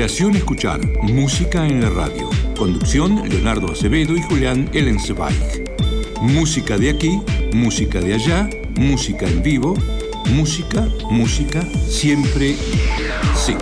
Operación Escuchar, música en la radio. Conducción, Leonardo Acevedo y Julián Ellensweig. Música de aquí, música de allá, música en vivo, música, música, siempre sí.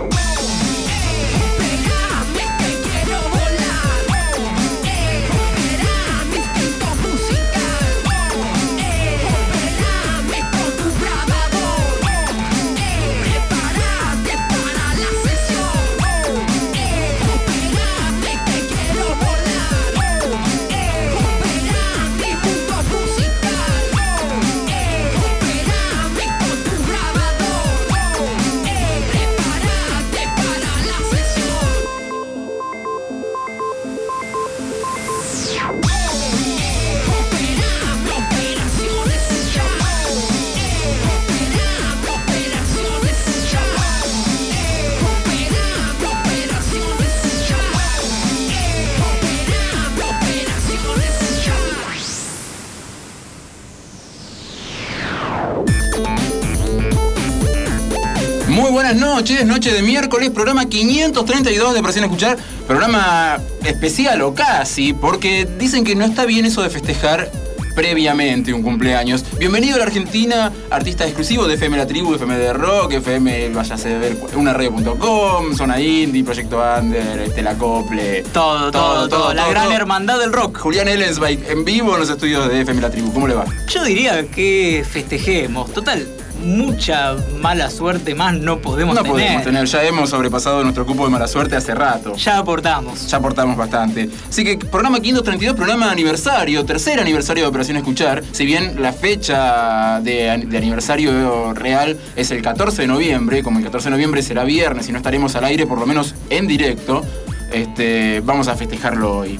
Noches, noche de miércoles, programa 532 de Presión Escuchar, programa especial o casi, porque dicen que no está bien eso de festejar previamente un cumpleaños. Bienvenido a la Argentina, artista exclusivo de FM La Tribu, FM de Rock, FM, váyase a ver, unaradio.com, Zona Indie, Proyecto Under, Estela Cople. Todo, todo, todo, La gran hermandad del rock. Julián Ellensbike, en vivo en los estudios de FM La Tribu. ¿Cómo le va? Yo diría que festejemos. Total, mucha mala suerte más no podemos tener. No podemos tener, ya hemos sobrepasado nuestro cupo de mala suerte hace rato. Ya aportamos. Ya aportamos bastante. Así que programa 532, programa aniversario, tercer aniversario de Operación Escuchar. Si bien la fecha de, aniversario real es el 14 de noviembre, como el 14 de noviembre será viernes y no estaremos al aire, por lo menos en directo, este, vamos a festejarlo hoy.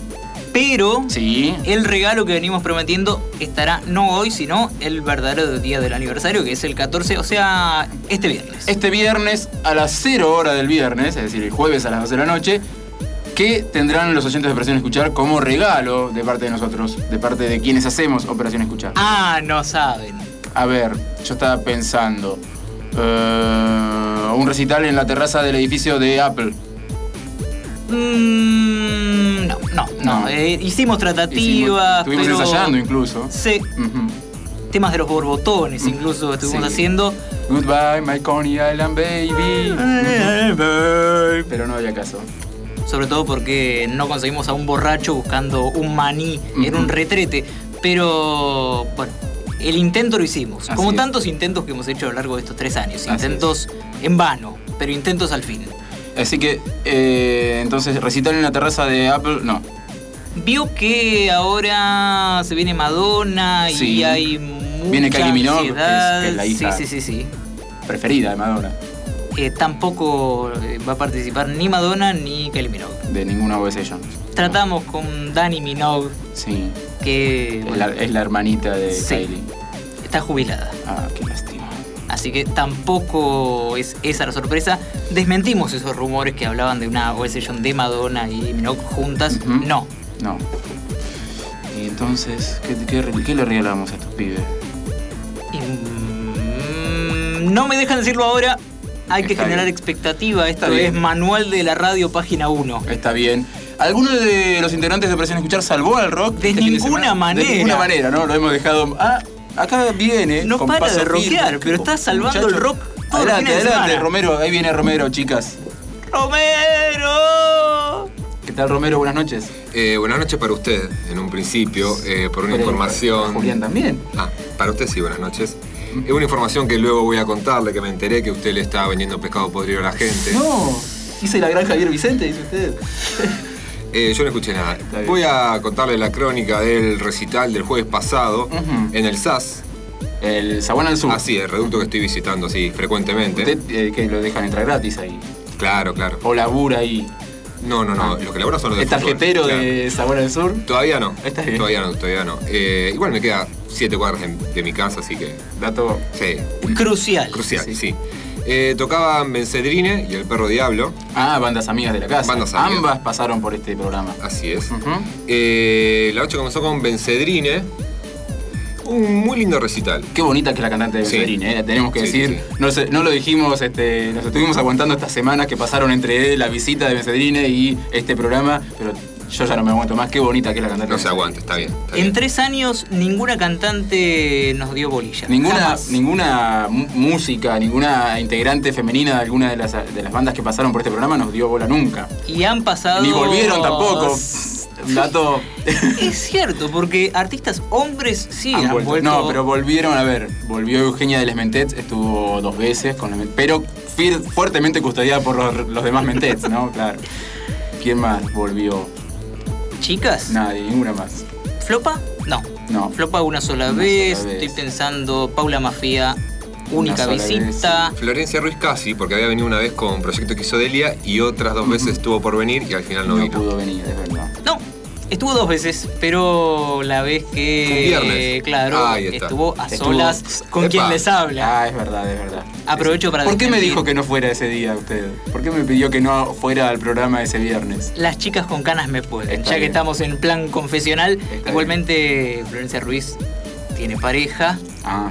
Pero el regalo que venimos prometiendo estará no hoy, sino el verdadero día del aniversario, que es el 14, o sea, este viernes. Este viernes a las 0 hora del viernes, es decir, el jueves a las 12 de la noche, que tendrán los oyentes de Operación Escuchar como regalo de parte de nosotros, de parte de quienes hacemos Operación Escuchar. Ah, no saben. A ver, yo estaba pensando. Eh, un recital en la terraza del edificio de Apple. Mm, no, no, no. Eh, hicimos tratativas. estuvimos ensayando incluso. Sí. Temas de los borbotones incluso estuvimos haciendo. Goodbye, my Coney Island baby. Pero no había caso. Sobre todo porque no conseguimos a un borracho buscando un maní en un retrete. Pero bueno, el intento lo hicimos. como tantos intentos que hemos hecho a lo largo de estos tres años. Intentos en vano, pero intentos al fin. Así que, eh, entonces, recitar en la terraza de Apple, no. Vio que ahora se viene Madonna y hay mucha Viene Kylie Minogue, que es, la hija sí, sí, sí, preferida de Madonna. Eh, tampoco va a participar ni Madonna ni Kylie Minogue. De ninguna OSS. Tratamos con Dani Minogue. Sí. Que. Es, la, hermanita de Kylie. Está jubilada. Ah, qué lástima. Así que tampoco es esa la sorpresa. Desmentimos esos rumores que hablaban de una OSS de Madonna y Minogue juntas. No. No. Y entonces, ¿qué, le regalamos a estos pibes? Mm, no me dejan decirlo ahora. Hay que generar expectativa. Esto es Manual de la Radio, página 1. Está bien. ¿Alguno de los integrantes de Operación Escuchar salvó al rock? De este ninguna manera. De ninguna manera, ¿no? Lo hemos dejado. Ah, Acá viene. No para de rockear, pero está salvando el rock todo Adelante, adelante, Romero. Ahí viene Romero, chicas. ¡Romero! ¿Qué tal, Romero? Buenas noches. Eh, buenas noches para usted, en un principio, eh, por una información. Julián también. Ah, para usted sí, buenas noches. Es una información que luego voy a contarle, que me enteré que usted le está vendiendo pescado podrido a la gente. No, hice la gran Javier Vicente, dice usted. Eh, yo no escuché nada. Voy a contarle la crónica del recital del jueves pasado en el SAS. El Zaguán al Sur. Ah, sí, el reducto que estoy visitando así frecuentemente. ¿Usted eh, que lo dejan entrar gratis ahí? Claro, claro. ¿O labura ahí? No, no, no. Ah. Lo que labura son los de ¿El tarjetero de Zaguán al Sur? Todavía no. Todavía no, todavía no. Eh, igual me queda siete cuadras de, mi casa, así que. Dato. Sí. Crucial. Crucial, sí. Eh, tocaban Bencedrine y El Perro Diablo. Ah, bandas amigas de la casa. Bandas Ambas pasaron por este programa. Así es. Eh, la noche comenzó con Bencedrine. Un muy lindo recital. Qué bonita que es la cantante de Sí. ¿eh? tenemos que Sí, decir. sí. No, sé- no lo dijimos, este, nos estuvimos aguantando estas semanas que pasaron entre la visita de Bencerini y este programa, pero yo ya no me aguanto más. Qué bonita que es la cantante. No se aguante, está bien. está En bien. tres años ninguna cantante nos dio bolilla. Ninguna, Jamás. ninguna música, ninguna integrante femenina de alguna de las, de las bandas que pasaron por este programa nos dio bola nunca. Y han pasado. Ni volvieron tampoco. Un dato. Es cierto, porque artistas hombres sí han han, vuelto. vuelto. No, pero volvieron a ver. Volvió Eugenia de Les Mentets, estuvo dos veces con Mentets, pero fuertemente custodiada por los, los demás Mentets, ¿no? Claro. ¿Quién más volvió? Chicas, Nadie, ninguna más. ¿Flopa? No. No. Flopa una sola, Una vez. sola vez. Estoy pensando Paula Mafia, única visita. Florencia Ruiz casi, porque había venido una vez con Proyecto Quisodelia y otras dos veces estuvo por venir y al final no, No, vino. pudo venir, es verdad. No, estuvo dos veces, pero la vez que. Un viernes. Claro, estuvo a Estuvo- solas con Epa. quien les habla. Ah, es verdad, es verdad. Aprovecho para ¿Por qué me dijo que no fuera ese día usted? ¿Por qué me pidió que no fuera al programa ese viernes? Las chicas con canas me pueden. Está ya que estamos en plan confesional, Está igualmente Florencia Ruiz tiene pareja. Ah,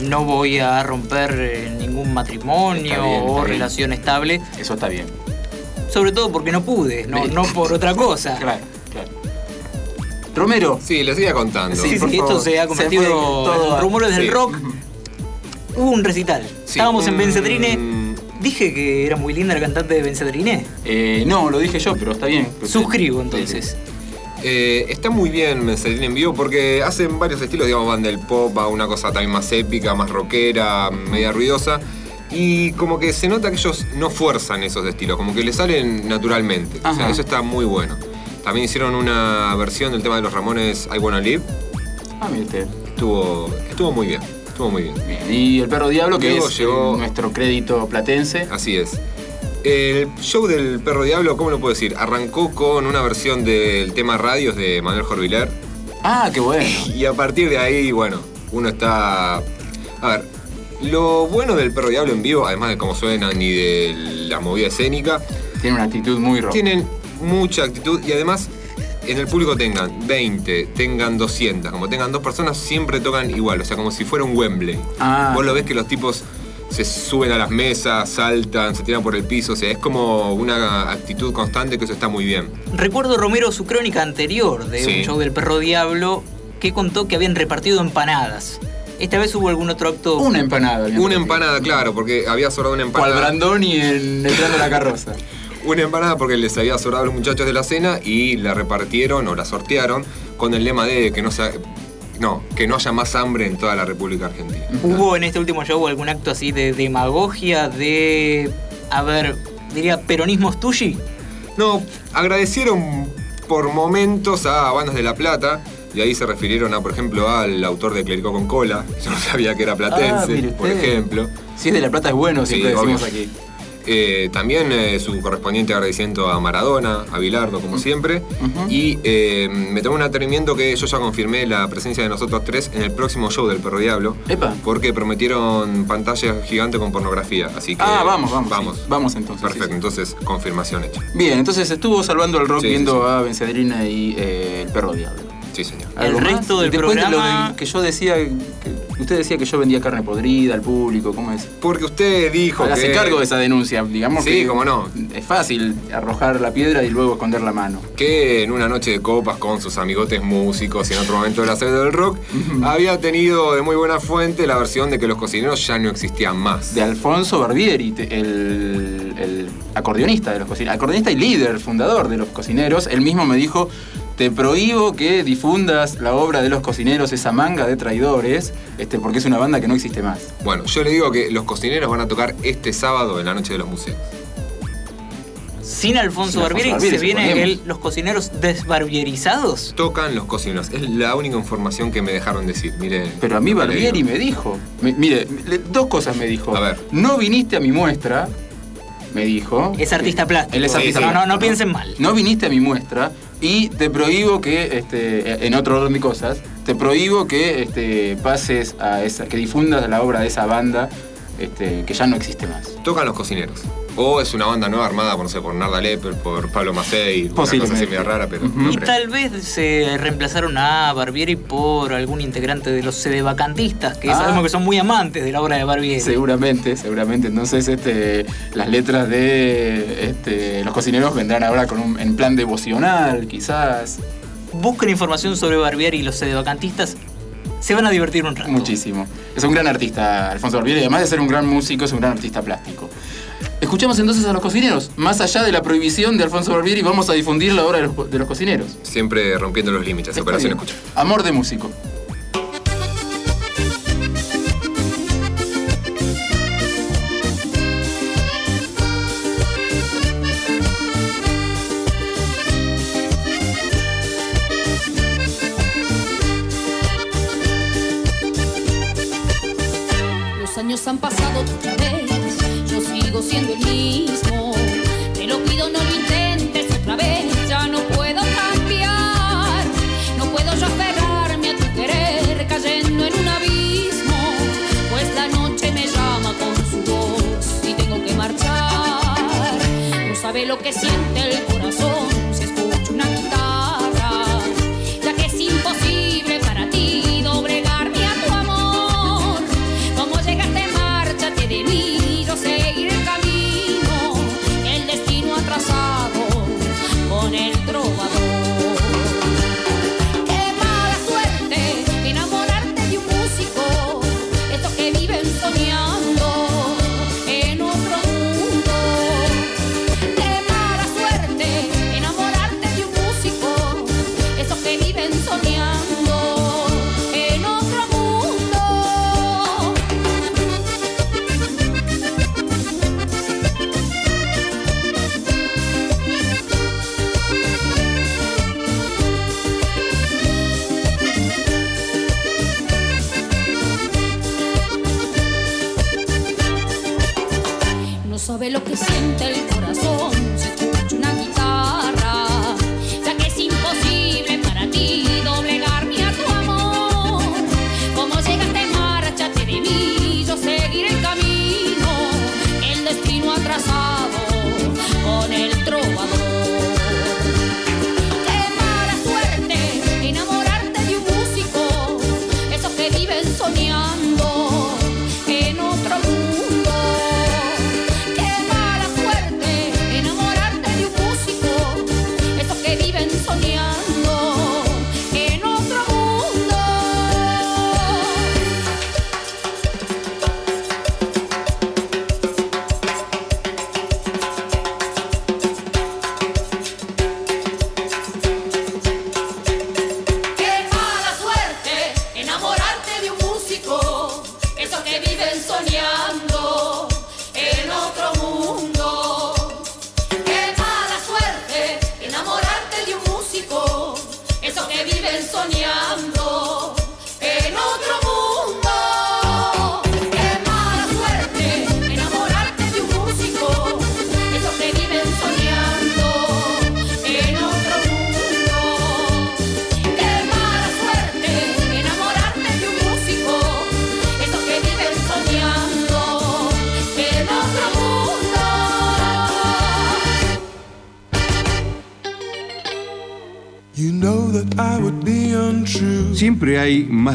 No voy a romper eh, ningún matrimonio bien, o bien. relación estable. eso está bien. Sobre todo porque no pude, no, no por otra cosa. Claro, claro. Romero. Sí, les siga contando. Sí, sí, esto se ha convertido todo en rumores del Sí. rock. Hubo un recital. Sí, Estábamos en Bencedrine. Dije que era muy linda la cantante de Bencedrine. Eh, no, lo dije yo, pero está bien. Suscribo entonces. Eh, está muy bien Mensajería en vivo porque hacen varios estilos, digamos, van del pop a una cosa también más épica, más rockera, media ruidosa. Y como que se nota que ellos no fuerzan esos estilos, como que le salen naturalmente. O sea, Ajá. eso está muy bueno. También hicieron una versión del tema de los Ramones I Wanna Live. Ah, mire usted. Estuvo, estuvo muy bien, estuvo muy bien. Bien. Y el perro diablo, que es llegó- nuestro crédito platense. Así es. El show del Perro Diablo, ¿cómo lo puedo decir? Arrancó con una versión del tema radios de Manuel Jorviler. Ah, qué bueno. Y a partir de ahí, bueno, uno está. A ver, lo bueno del Perro Diablo en vivo, además de cómo suenan y de la movida escénica, Tiene una actitud muy rock. tienen mucha actitud y además en el público tengan 20, tengan 200, como tengan dos personas, siempre tocan igual, o sea, como si fuera un Wembley. Ah. Vos lo ves que los tipos se suben a las mesas, saltan, se tiran por el piso, o sea, es como una actitud constante que eso está muy bien. Recuerdo Romero su crónica anterior de Sí. un show del perro diablo que contó que habían repartido empanadas. Esta vez hubo algún otro acto. Una empanada. Una empanada, claro, porque había sobrado una Cual empanada. Brandoni en Entrando a la carroza. Una empanada porque les había sobrado a los muchachos de la cena y la repartieron o la sortearon con el lema de que no se, no, que no haya más hambre en toda la República Argentina. ¿Hubo en este último show algún acto así de demagogia, de. A ver, diría peronismo tuyi? No, agradecieron por momentos a Bandas de La Plata y ahí se refirieron a, por ejemplo, al autor de Clericó con Cola. Yo no sabía que era Ah, platense, por ejemplo. Si es de La Plata es bueno, Sí, siempre decimos obvio. aquí. Eh, también eh, su correspondiente agradecimiento a Maradona, a Bilardo, como siempre. Y eh, me tomó un atrevimiento que yo ya confirmé la presencia de nosotros tres en el próximo show del Perro Diablo. Epa. Porque prometieron pantalla gigante con pornografía. Así que. Ah, vamos, vamos. Vamos. sí. Vamos entonces. Perfecto, sí, entonces confirmación hecha. Bien, entonces estuvo salvando el rock Sí, viendo a Bencedrina y el perro diablo. Sí, señor. El resto del de lo programa- de que yo decía, que usted decía que yo vendía carne podrida al público, ¿cómo es? Porque usted dijo Hágase que. cargo de esa denuncia, digamos Sí, que cómo no. Es fácil arrojar la piedra y luego esconder la mano. que en una noche de copas con sus amigotes músicos y en otro momento de la serie del rock, había tenido de muy buena fuente la versión de que los cocineros ya no existían más. De Alfonso Barbieri, el, el acordeonista de los cocineros, acordeonista y líder, fundador de los cocineros, él mismo me dijo, te prohíbo que difundas la obra de los cocineros, esa manga de traidores, este, porque es una banda que no existe más. Bueno, yo le digo que los cocineros van a tocar este sábado en la noche de los museos. Sin Alfonso Sin Alfonso Barbieri, Barbieri, se viene el- los cocineros desbarbierizados. Tocan los cocineros. Es la única información que me dejaron decir. Mire. Pero a mí Barbieri me dijo, me- mire, le- dos cosas me dijo. A ver. No viniste a mi muestra, me dijo. Es artista plástico. Él es Sí, artista sí. No, no, no piensen mal. No viniste a mi muestra y te prohíbo que, este, en otro orden de cosas, te prohíbo que este, pases a esa, que difundas la obra de esa banda este, que ya no existe más. Tocan los cocineros. O es una banda nueva armada por, no sé, por Narda Lepper, por Pablo Macei, una cosa así media rara, pero no Y tal vez se reemplazaron a Barbieri por algún integrante de los sedevacantistas, que Ah. sabemos que son muy amantes de la obra de Barbieri. Seguramente, seguramente. Entonces, este, las letras de este, los cocineros vendrán ahora con un, en plan devocional, quizás. Busquen información sobre Barbieri y los sedevacantistas. Se van a divertir un rato. Muchísimo. Es un gran artista, Alfonso Barbieri, además de ser un gran músico, es un gran artista plástico. Escuchamos entonces a los cocineros. Más allá de la prohibición de Alfonso Barbieri, vamos a difundir la obra de los, de los cocineros. Siempre rompiendo los límites, Está Operación bien. Escucha. Amor de músico.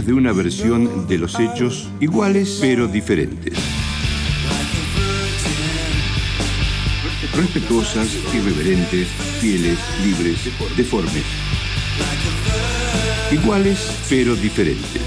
De una versión de los hechos iguales pero diferentes. Respetuosas, irreverentes, fieles, libres, deformes. Iguales pero diferentes.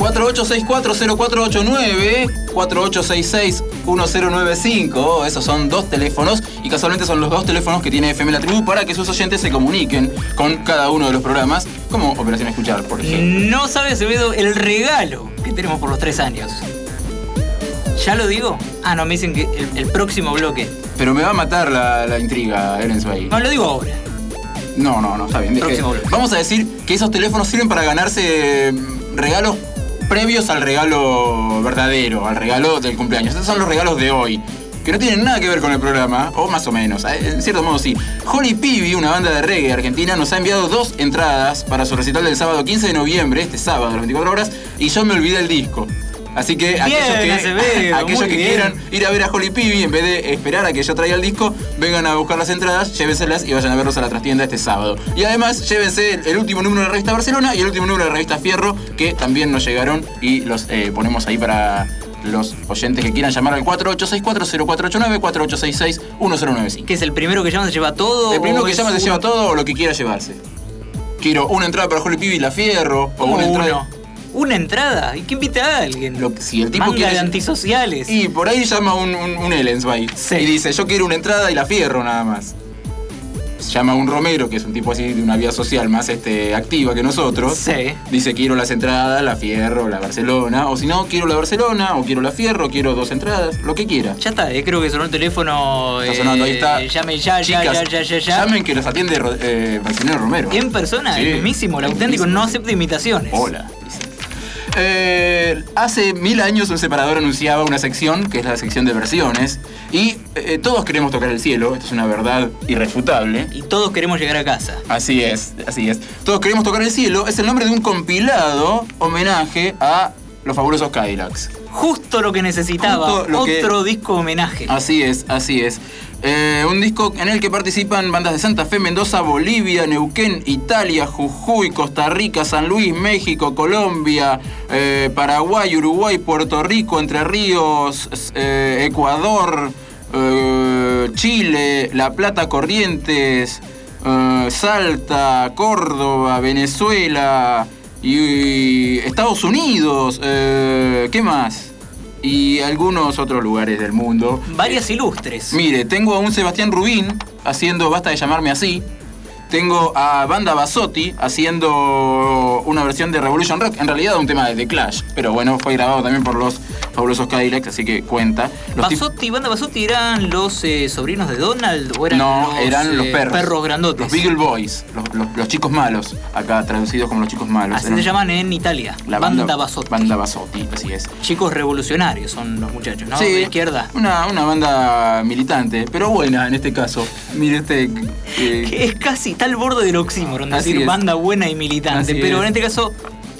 48640489, 48661095. Esos son dos teléfonos y casualmente son los dos teléfonos que tiene FM La Tribu para que sus oyentes se comuniquen con cada uno de los programas, como Operación Escuchar, por ejemplo. No sabe Acevedo el regalo que tenemos por los tres años. ¿Ya lo digo? Ah, no, me dicen que el, el próximo bloque. Pero me va a matar la, la intriga, Eren Zweig. No, lo digo ahora. No, no, no, está bien. Próximo bloque. Vamos a decir que esos teléfonos sirven para ganarse mm, regalos previos al regalo verdadero, al regalo del cumpleaños. Estos son los regalos de hoy. Que no tienen nada que ver con el programa, o más o menos, eh, en cierto modo sí. Holly Peavy, una banda de reggae argentina, nos ha enviado dos entradas para su recital del sábado 15 de noviembre, este sábado a las 24 horas, y yo me olvidé el disco. Así que aquellos que, Acevedo, aquellos que bien. quieran ir a ver a Holly Peavy, en vez de esperar a que yo traiga el disco, vengan a buscar las entradas, llévenselas y vayan a verlos a la trastienda este sábado. Y además, llévense el, el último número de la revista Barcelona y el último número de la revista Fierro, que también nos llegaron y los eh, ponemos ahí para los oyentes que quieran llamar al 4864-0489, 4866-1095. Que es el primero que llama se lleva todo. El primero que llama se un- lleva todo o lo que quiera llevarse. Quiero una entrada para Holly Peavy y la Fierro, o ¿Cómo una entrada... ¿Una entrada? ¿Y qué invita a alguien? Lo- si el tipo Manga quiere- de antisociales. Y por ahí llama un, un, un Ellensby Sí. y dice, yo quiero una entrada y la fierro nada más. Llama a un Romero, que es un tipo así de una vida social más este, activa que nosotros. Sí. Dice, quiero las entradas, la fierro, la Barcelona. O si no, quiero la Barcelona, o quiero la fierro, quiero dos entradas, lo que quiera. Ya está, eh, creo que sonó el teléfono. Está sonando, ahí está. eh, Llame ya, ya, Chicas, ya, ya, ya, ya. Llamen que los atiende Ro- eh, Romero. En persona, Sí, el mismísimo, el auténtico, no acepta imitaciones. Hola. dice. Eh, hace mil años un separador anunciaba una sección, que es la sección de versiones, y eh, todos queremos tocar el cielo, esto es una verdad irrefutable. Y todos queremos llegar a casa. Así es, así es. Todos queremos tocar el cielo, es el nombre de un compilado homenaje a los fabulosos Cadillacs. Justo lo que necesitaba. Lo que- Otro disco homenaje. Así es, así es. Eh, un disco en el que participan bandas de Santa Fe, Mendoza, Bolivia, Neuquén, Italia, Jujuy, Costa Rica, San Luis, México, Colombia, eh, Paraguay, Uruguay, Puerto Rico, Entre Ríos, eh, Ecuador, Chile, La Plata, Corrientes, Salta, Córdoba, Venezuela y, Estados Unidos. ¿Qué más? Y algunos otros lugares del mundo. Varias ilustres. Mire, tengo a un Sebastián Rubín haciendo Basta de llamarme así. Tengo a Banda Basotti haciendo una versión de Revolution Rock, en realidad un tema de The Clash, pero bueno, fue grabado también por los fabulosos Cadillacs, así que cuenta. Los Basotti, banda Basotti eran los eh, sobrinos de Donald o eran no, los, eran los eh, perros. grandotes. Los Beagle Boys, los, los- los chicos malos, acá traducidos como los chicos malos. Así Eran se llaman en Italia. la banda, Basotti. Banda Basotti, así es. Chicos revolucionarios son los muchachos, ¿no? Sí, De izquierda. Una, una banda militante, pero buena en este caso. Mire este... eh, Que es casi tal borde del oxímoron, Así decir es. banda buena y militante. Así pero es. en este caso,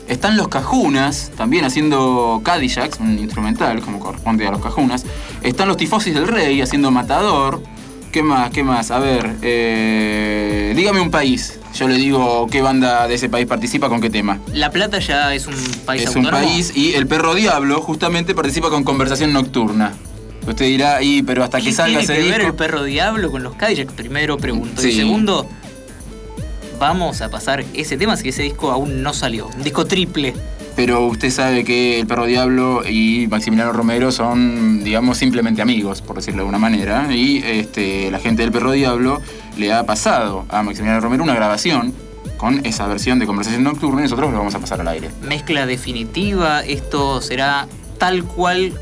Están los Cajunas, también haciendo Cadillacs, un instrumental, como corresponde a los Cajunas. Están los Tifosis del Rey haciendo Matador. ¿Qué más? ¿Qué más? A ver, eh, dígame un país. Yo le digo qué banda de ese país participa con qué tema. La Plata ya es un país es un país y el perro Diablo justamente participa con Conversación Nocturna. Usted dirá, y pero hasta que ¿Qué salga tiene ese que ver disco. el perro diablo con los Cadillacs? Primero pregunto. Y segundo, vamos a pasar ese tema, es que ese disco aún no salió. Un disco triple. Pero usted sabe que el perro Diablo y Maximiliano Romero son, digamos, simplemente amigos, por decirlo de alguna manera. Y este, la gente del perro Diablo le ha pasado a Maximiliano Romero una grabación con esa versión de conversación nocturna y nosotros lo vamos a pasar al aire. Mezcla definitiva, esto será tal cual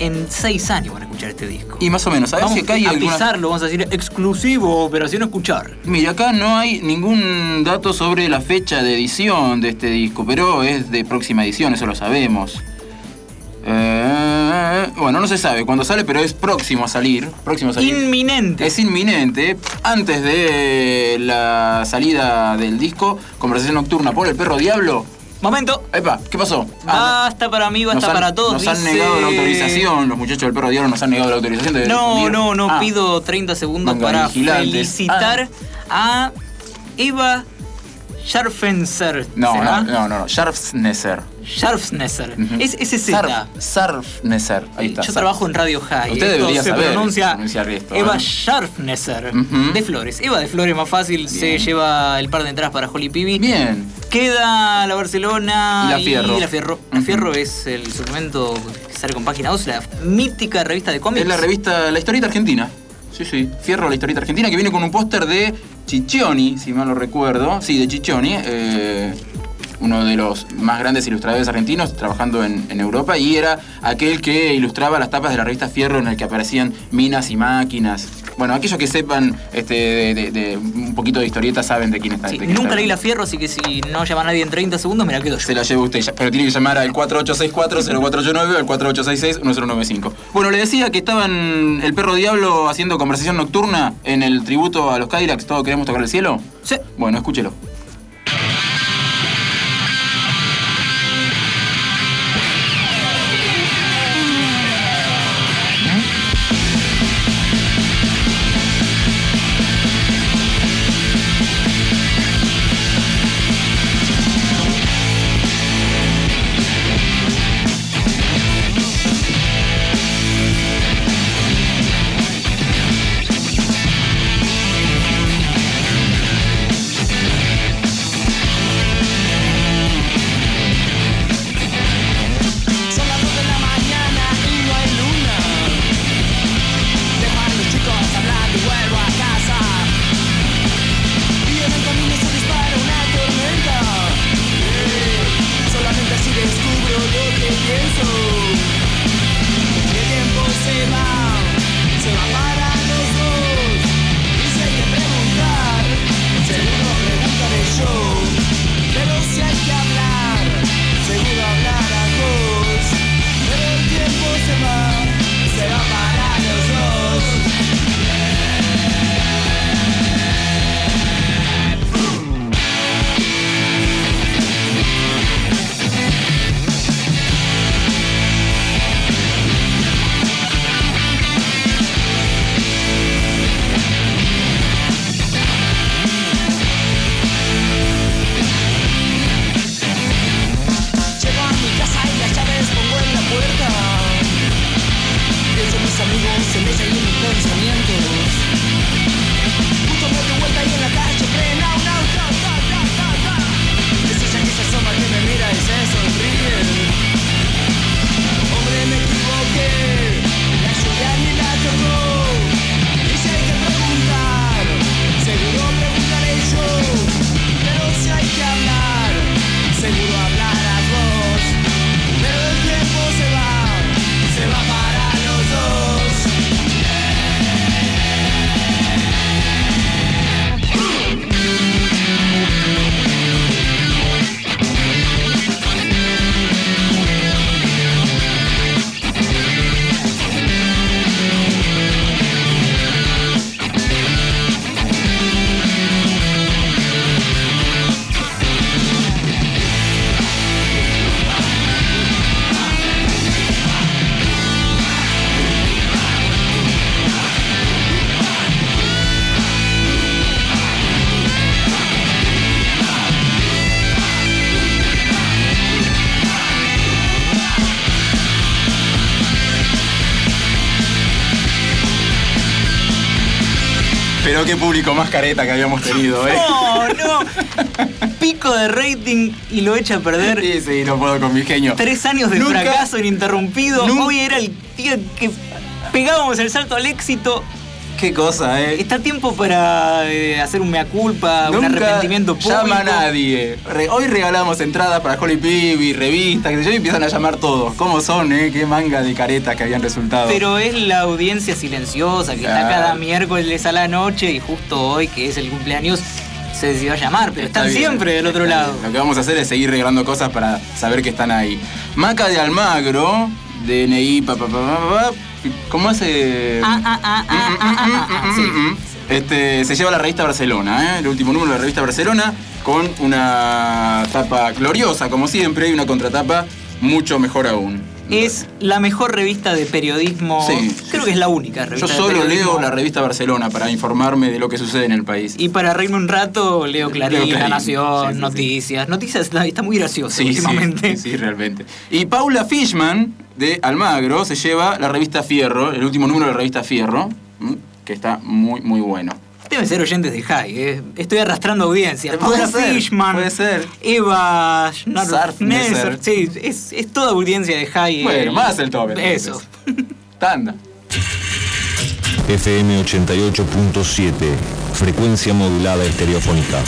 en seis años van a escuchar este disco. Y más o menos, ¿sabes vamos si acá hay a alguna... pisarlo, vamos a decir exclusivo, operación escuchar. Mira, acá no hay ningún dato sobre la fecha de edición de este disco, pero es de próxima edición, eso lo sabemos. Eh, bueno, no se sabe cuándo sale, pero es próximo a salir. Próximo a salir. Inminente. Es inminente. Antes de la salida del disco, Conversación Nocturna por el Perro Diablo. Momento. Epa, ¿qué pasó? Ah, Basta para mí, nos basta han- para todos. Nos han negado la autorización. Los muchachos del Perro Diablo nos han negado la autorización de No, no, no, Ah, pido 30 segundos para felicitar a Eva Scharfenser. No, no, no, no, no. Scharfnesser. Scharfnesser. Ujú. Es ese Z. Sarf- Sarfnesser. Ahí está. Yo trabajo en Radio High. Usted debería se saber pronuncia esto, Eva ¿eh? Scharfnesser. De Flores. Eva de Flores, más fácil. Se lleva el par de entradas para Holly Pibi. Bien. Queda la Barcelona Y la Fierro. la Fierro. La. Fierro es el suplemento que sale con página 2, la mítica revista de cómics. Es la revista La Historieta Argentina. Sí, sí. Fierro La Historieta Argentina, que viene con un póster de Ciccioni, si mal lo recuerdo. Sí, de Ciccioni. eh, uno de los más grandes ilustradores argentinos trabajando en, en Europa y era aquel que ilustraba las tapas de la revista Fierro en el que aparecían minas y máquinas. Bueno, aquellos que sepan este, de, de- de un poquito de historieta saben de quién está. Sí, de quién nunca está leí la fierro, así que si no llama a nadie en 30 segundos, me la quedo yo. Se la lleva usted, ya- pero tiene que llamar al 4864-0489 o al 4866-1095. Bueno, le decía que estaban el perro diablo haciendo conversación nocturna en el tributo a los Cadillacs, todos queremos tocar el cielo. Sí. Bueno, escúchelo. Pero qué público más careta que habíamos tenido, ¿eh? No, no. Pico de rating y lo echa a perder. Sí, sí, no puedo con mi genio. Tres años de Nunca- fracaso ininterrumpido. Hoy era el día que pegábamos el salto al éxito. Qué cosa, ¿eh? Está tiempo para eh, hacer un mea culpa, un Nunca arrepentimiento público. llama a nadie. Re- hoy regalamos entradas para Holly Pibi, revistas, que yo, y empiezan a llamar todos. ¿Cómo son, eh? Qué manga de caretas que habían resultado. Pero es la audiencia silenciosa que está cada miércoles a la noche y justo hoy, que es el cumpleaños, se decidió a llamar, pero Está están bien, siempre del otro lado. bien. Lo que vamos a hacer es seguir regalando cosas para saber que están ahí. Maca de Almagro, DNI, pa, pa, pa, pa, pa, ¿Cómo hace? Este, se lleva la revista Barcelona, ¿eh? el último número de la revista Barcelona, con una tapa gloriosa, como siempre, y una contratapa mucho mejor aún. Es la mejor revista de periodismo. Sí, Creo sí, que es la única Yo revista de solo leo la revista Barcelona para informarme de lo que sucede en el país. Y para reírme un rato, leo Clarín, Leo Clarín, La Nación, sí, Noticias. Noticias está, muy sí, últimamente. sí, sí, realmente. Y Paula Fishman, de Almagro, se lleva la revista Fierro, el último número de la revista Fierro, que está muy, muy bueno. Deben ser oyentes de High, eh. Estoy arrastrando audiencia. Puede Paula ser, Fishman, puede ser. Eva. Sí, es, es toda audiencia de High. Bueno, eh, más el top. Eso. Tanda. FM 88.7, frecuencia modulada estereofónica.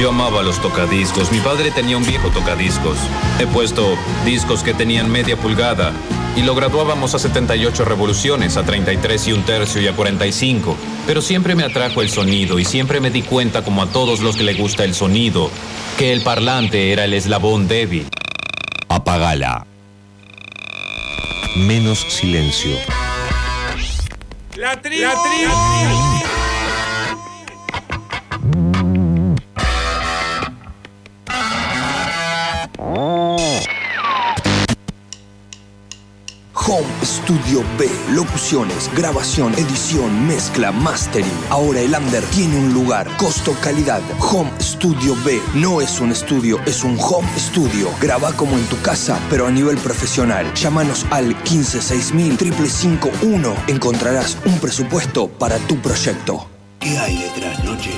Yo amaba los tocadiscos. Mi padre tenía un viejo tocadiscos. He puesto discos que tenían media pulgada, Y lo graduábamos a 78 revoluciones, a 33 y un tercio y a 45. Pero siempre me atrajo el sonido y siempre me di cuenta, como a todos los que le gusta el sonido, que el parlante era el eslabón débil. Apagala. Menos silencio. La tribu. Studio B. Locuciones, grabación, edición, mezcla, mastering. Ahora el under tiene un lugar. Costo, calidad. Home Studio B. No es un estudio, es un home studio. Graba como en tu casa, pero a nivel profesional. Llámanos al 156000 Encontrarás un presupuesto para tu proyecto. ¿Qué hay detrás, noche?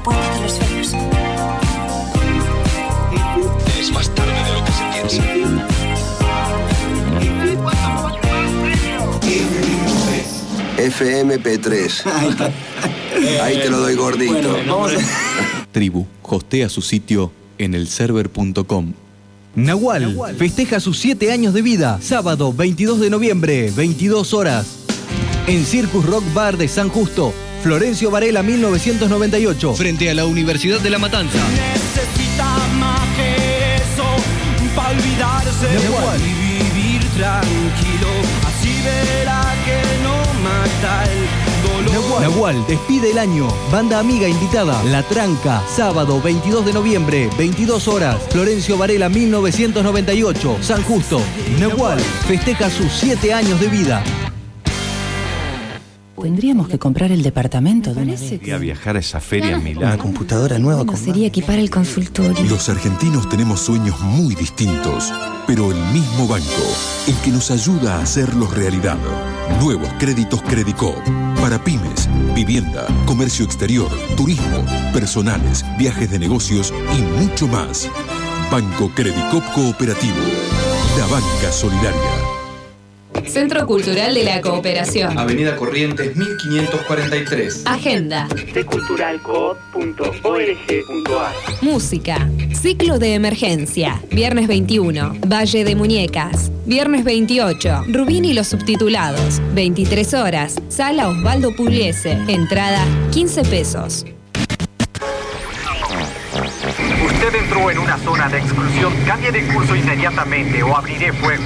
La puerta de los sueños. Es más tarde de lo que se piensa. FMP3. Ahí te lo doy gordito. Tribu hostea su sitio en el server.com. Nahual, festeja sus 7 años de vida, sábado 22 de noviembre, 22 horas. En Circus Rock Bar de San Justo, Florencio Varela 1998, frente a la Universidad de La Matanza. Necesita más que eso para olvidarse Nahual. y vivir tranquilo. Así verá que no mata el dolor. Nahual, despide el año. Banda amiga invitada, La Tranca, sábado 22 de noviembre, 22 horas. Florencio Varela 1998, San Justo. Nahual, festeja sus 7 años de vida. Tendríamos que comprar el departamento de una vez. Voy a viajar a esa feria en Milán. computadora nueva Bueno, sería equipar el consultorio. Los argentinos tenemos sueños muy distintos, pero el mismo banco, el que nos ayuda a hacerlos realidad. Nuevos créditos Credicop para pymes, vivienda, comercio exterior, turismo, personales, viajes de negocios y mucho más. Banco Credicop Cooperativo. La banca solidaria. Centro Cultural de la Cooperación. Avenida Corrientes 1543. Agenda. cculturalcoop.org.ar Música. Ciclo de emergencia. Viernes 21. Valle de Muñecas. Viernes 28. Rubín y los subtitulados. 23 horas. Sala Osvaldo Pugliese. Entrada 15 pesos. Usted entró en una zona de exclusión. Cambie de curso inmediatamente o abriré fuego.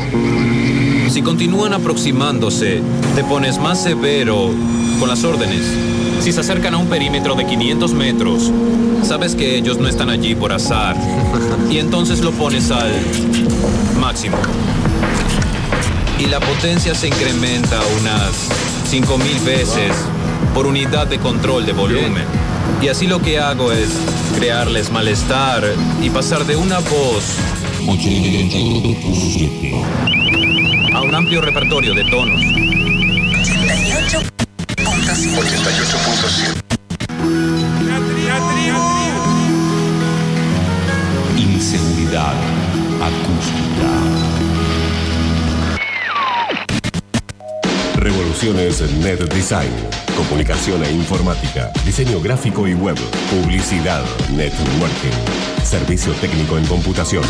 Si continúan aproximándose, te pones más severo con las órdenes. Si se acercan a un perímetro de 500 metros, sabes que ellos no están allí por azar. Y entonces lo pones al máximo. Y la potencia se incrementa unas 5000 veces por unidad de control de volumen. Y así lo que hago es crearles malestar y pasar de una voz a un amplio repertorio de tonos. 88.7. Inseguridad acústica. Revoluciones Net Design. Comunicación e informática. Diseño gráfico y web. Publicidad. Networking. Servicio técnico en computación.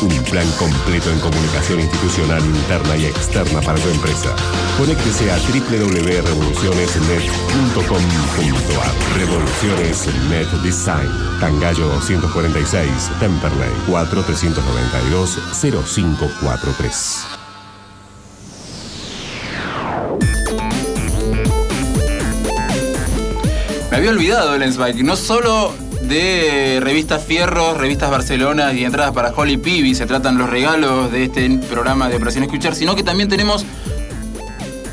Un plan completo en comunicación institucional interna y externa para tu empresa. Conéctese a www.revolucionesnet.com.ar Revoluciones Net Design. Cangallo 246, Temperley 4392 0543. Me había olvidado el Lensbike, no solo de revistas Fierros, revistas Barcelona y entradas para Holly Pibi, se tratan los regalos de este programa de Operación Escuchar, sino que también tenemos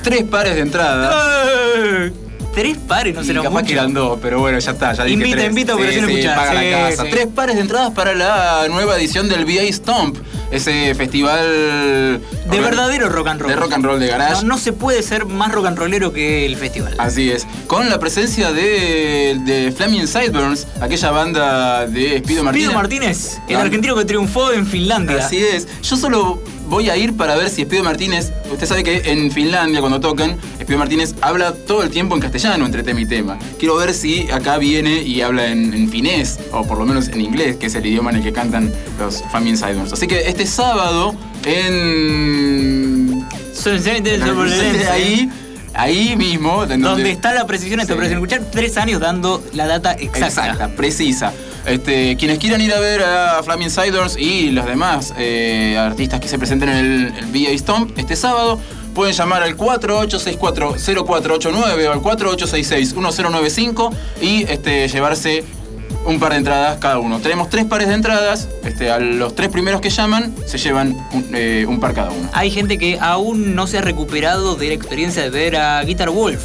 tres pares de entradas. Tres pares, no Y será capaz mucho. que eran dos, pero bueno, ya está, ya dije Invita, tres. invita a Sí, sí, Escuchar, paga sí, la casa. sí. Tres pares de entradas para la nueva edición del VA Stomp, ese festival De verdadero rock and roll. de rock and roll de garage. No, no se puede ser más rock and rollero que el festival. Así es. Con la presencia de, de Flaming Sideburns, aquella banda de Spido Martínez. Pido Martínez, el argentino que triunfó en Finlandia. Así es. Yo solo voy a ir para ver si Espido Martínez. Usted sabe que en Finlandia, cuando tocan, Espido Martínez habla todo el tiempo en castellano entre tema y tema. Quiero ver si acá viene y habla en, en finés, o por lo menos en inglés, que es el idioma en el que cantan los Family Insiders. Así que este sábado en. Ahí. Ahí mismo, Donde está la precisión esta operación. Escuchar tres años dando la data exacta. Exacta, precisa. Este, quienes quieran ir a ver a Flaming Siders y los demás eh, artistas que se presenten en el, el VA Stomp este sábado, pueden llamar al 4864-0489 o al 4866-1095 y este, llevarse un par de entradas cada uno. Tenemos tres pares de entradas. Este, a los tres primeros que llaman se llevan un, eh, un par cada uno. Hay gente que aún no se ha recuperado de la experiencia de ver a Guitar Wolf.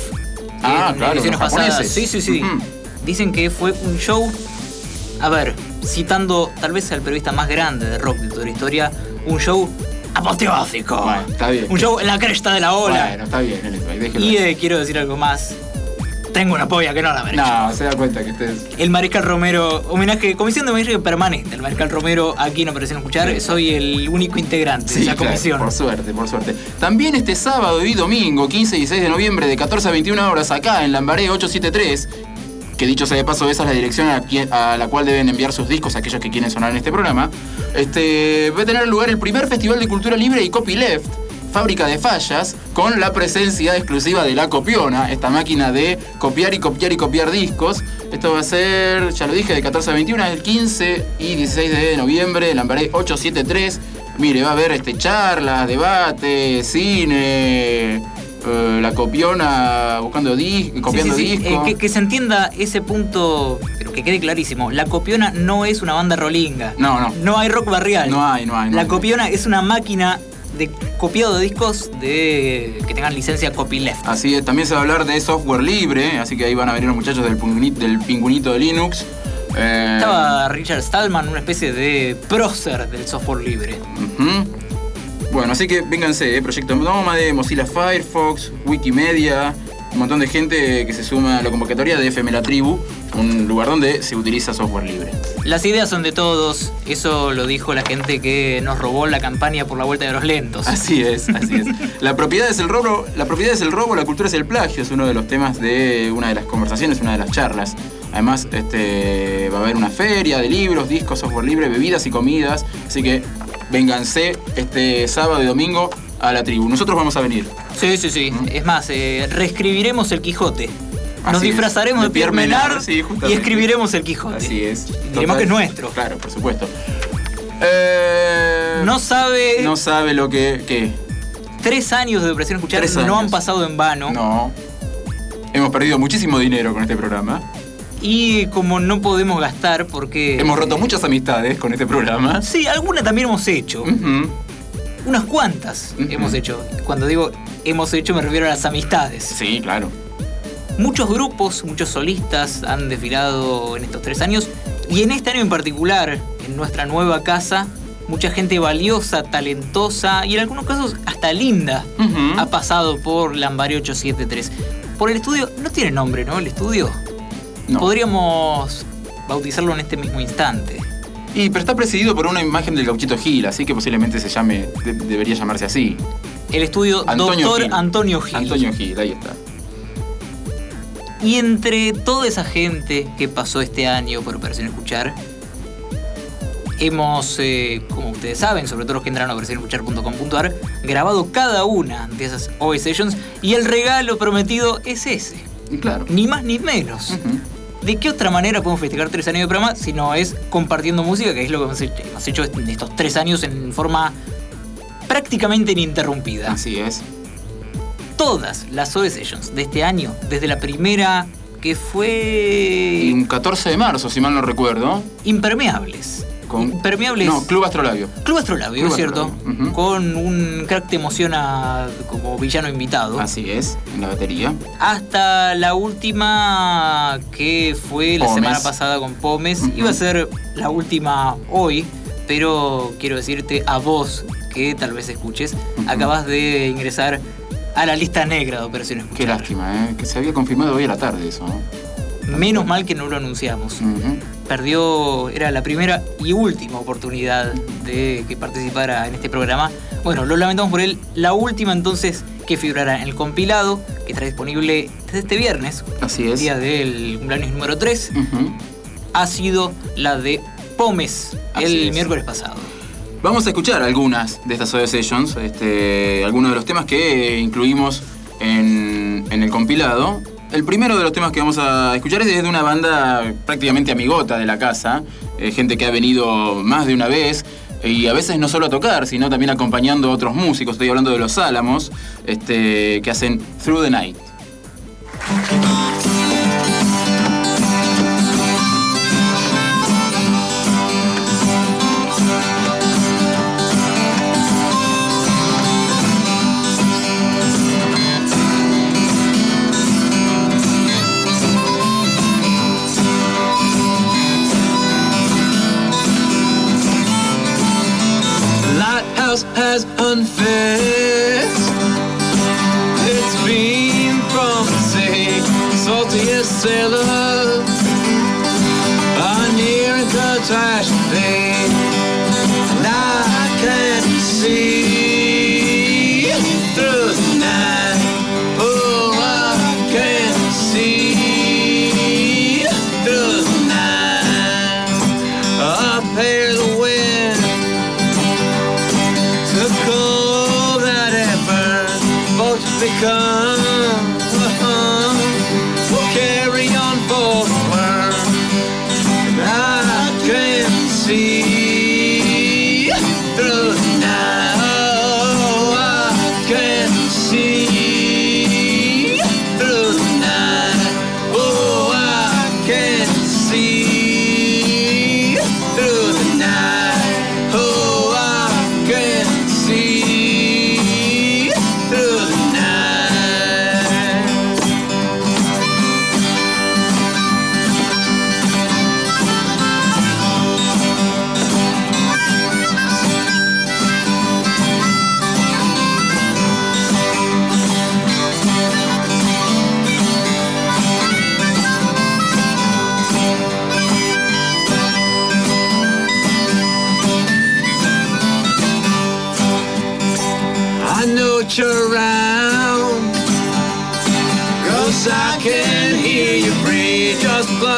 Ah, en claro, los pasadas. Sí, sí, sí. Dicen que fue un show. A ver, citando tal vez al periodista más grande de rock de toda la historia, un show apoteósico. Bueno, está bien. Un show en la cresta de la ola. Bueno, está bien, déjelo y eh, quiero decir algo más. Tengo una polla que no la merezco. No, se da cuenta que ustedes. El Mariscal Romero, homenaje, comisión de homenaje permanente. El Mariscal Romero aquí en Operación Escuchar. Soy el único integrante de esa claro, comisión. por suerte, por suerte. También este sábado y domingo, 15 y 16 de noviembre, de 14 a 21 horas, acá en Lambaré 873, que dicho sea de paso, esa es la dirección a, la cual deben enviar sus discos aquellos que quieren sonar en este programa, este, va a tener lugar el primer Festival de Cultura Libre y Copyleft, fábrica de fallas, con la presencia exclusiva de la copiona, esta máquina de copiar y copiar y copiar discos. Esto va a ser, ya lo dije, de 14 a 21, el 15 y 16 de noviembre, Lambaré 873. Mire, va a haber este, charlas, debates, cine, eh, la copiona buscando dis copiando Sí, sí, sí. discos. Eh, que, que se entienda ese punto, pero que quede clarísimo. La Copiona no es una banda rolinga. No, no. No hay rock barrial. No hay, no hay. no La hay. Copiona es una máquina de copiado de discos de que tengan licencia copyleft. Así es, también se va a hablar de software libre, así que ahí van a venir los muchachos del pingüinito, del pingüinito de Linux. Eh, Estaba Richard Stallman, una especie de prócer del software libre. Bueno, así que vénganse, eh, Proyecto Nómade, Mozilla Firefox, Wikimedia, un montón de gente que se suma a la convocatoria de FM La Tribu, un lugar donde se utiliza software libre. Las ideas son de todos, eso lo dijo la gente que nos robó la campaña por la vuelta de los lentos. Así es, así es. La propiedad es el robo, la propiedad es el robo, la cultura es el plagio, es uno de los temas de una de las conversaciones, una de las charlas. Además, este, va a haber una feria de libros, discos, software libre, bebidas y comidas. Así que vénganse este sábado y domingo a la tribu. Nosotros vamos a venir. Sí, sí, sí. Es más, eh, reescribiremos el Quijote. Nos Así disfrazaremos de, De Pierre Menard Menard, sí, y escribiremos el Quijote. Así es. Diremos que es nuestro. Claro, por supuesto. Eh, No sabe. no sabe lo que. ¿Qué? Tres años de Operación Escuchar no han pasado en vano. No. Hemos perdido muchísimo dinero con este programa. Y como no podemos gastar porque. Hemos roto muchas amistades con este programa. Sí, alguna también hemos hecho. Unas cuantas hemos hecho. Cuando digo hemos hecho me refiero a las amistades. Sí, claro. Muchos grupos, muchos solistas han desfilado en estos tres años y en este año en particular, en nuestra nueva casa, mucha gente valiosa, talentosa y en algunos casos hasta linda ha pasado por Lambaré 873. Por el estudio, no tiene nombre, ¿no? El estudio. No. Podríamos bautizarlo en este mismo instante. Y, pero está presidido por una imagen del gauchito Gil, así que posiblemente se llame, de- debería llamarse así. El estudio Antonio Doctor Gil. Antonio Gil. Antonio Gil, ahí está. Y entre toda esa gente que pasó este año por Operación Escuchar, hemos, eh, como ustedes saben, sobre todo los que entran a operacionescuchar.com.ar, grabado cada una de esas OE Sessions y el regalo prometido es ese. Claro. Ni más ni menos. ¿De qué otra manera podemos festejar tres años de programa si no es compartiendo música, que es lo que hemos hecho, hemos hecho estos tres años en forma prácticamente ininterrumpida? Así es. Todas las OE Sessions de este año, desde la primera que fue un 14 de marzo, si mal no recuerdo. Impermeables. Con... Impermeables. No, Club Astrolabio. Club Astrolabio, Club ¿cierto? Astrolabio, ujú. Con un crack te emociona como villano invitado. Así es, en la batería. Hasta la última que fue la semana pasada con Pomes. Iba a ser la última hoy, pero quiero decirte a vos que tal vez escuches, acabas de ingresar a la lista negra de Operación Escuchar. Qué lástima, ¿eh? Que se había confirmado hoy a la tarde eso, ¿no? Menos mal que no lo anunciamos. Perdió, era la primera y última oportunidad de que participara en este programa Bueno, lo lamentamos por él. La última entonces que figurará en el compilado, que estará disponible desde este viernes, Así es. día del cumpleaños número 3, ha sido la de Pomes, Así el es. miércoles pasado. Vamos a escuchar algunas de estas Soda Sessions, este, algunos de los temas que incluimos en, en el compilado. El primero de los temas que vamos a escuchar es de una banda prácticamente amigota de la casa, eh, gente que ha venido más de una vez y a veces no solo a tocar, sino también acompañando a otros músicos. Estoy hablando de los Álamos, este, que hacen Through the Night.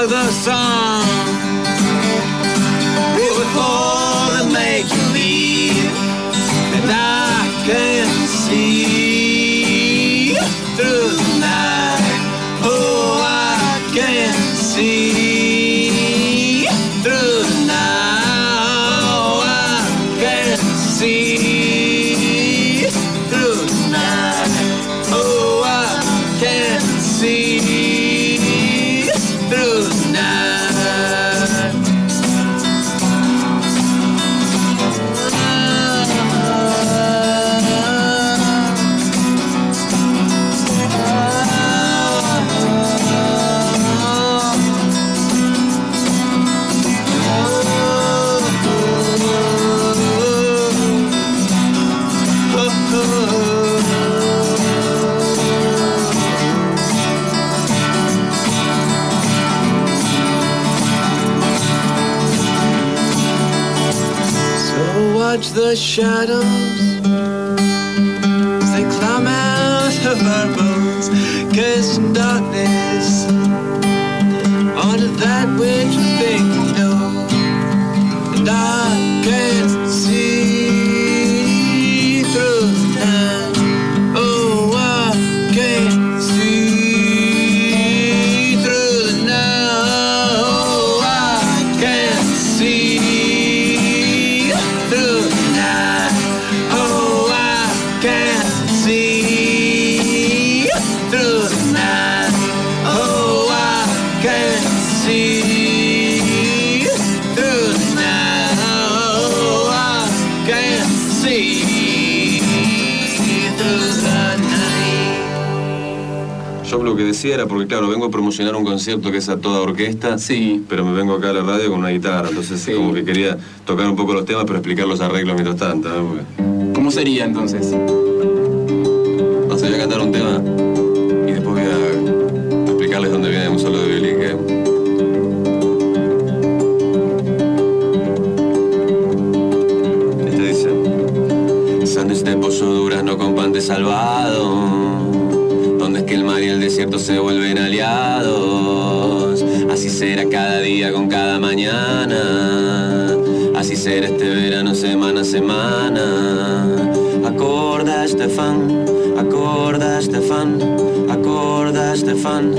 The song. Shadows lo que decía era porque, claro, vengo a promocionar un concierto que es a toda orquesta. Sí. Pero me vengo acá a la radio con una guitarra. Entonces, como que quería tocar un poco los temas, pero explicar los arreglos mientras tanto. Porque- ¿Cómo sería entonces? Sé, voy a cantar un tema y después voy a explicarles dónde viene un solo de violín que. Este dice. Sun is vuelven aliados. Así será cada día con cada mañana. Así será este verano semana a semana. Acorda, Stefan, acorda, Stefan, acorda, Stefan,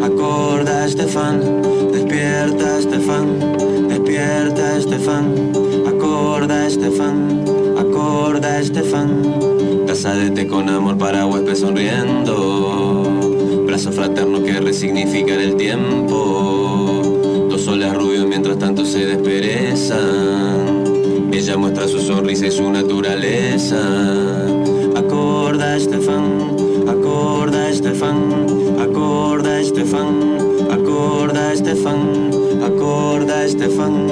acorda, Stefan. Despierta, Stefan, despierta, Stefan, acorda, Stefan, acorda, Stefan. Taza de té con amor para huésped sonriendo. Fraterno que resignifican el tiempo. Dos soles rubios mientras tanto se desperezan. Ella muestra su sonrisa y su naturaleza. Acorda, Stefan, acorda, Stefan, acorda, Stefan, acorda, Stefan, acorda, Stefan,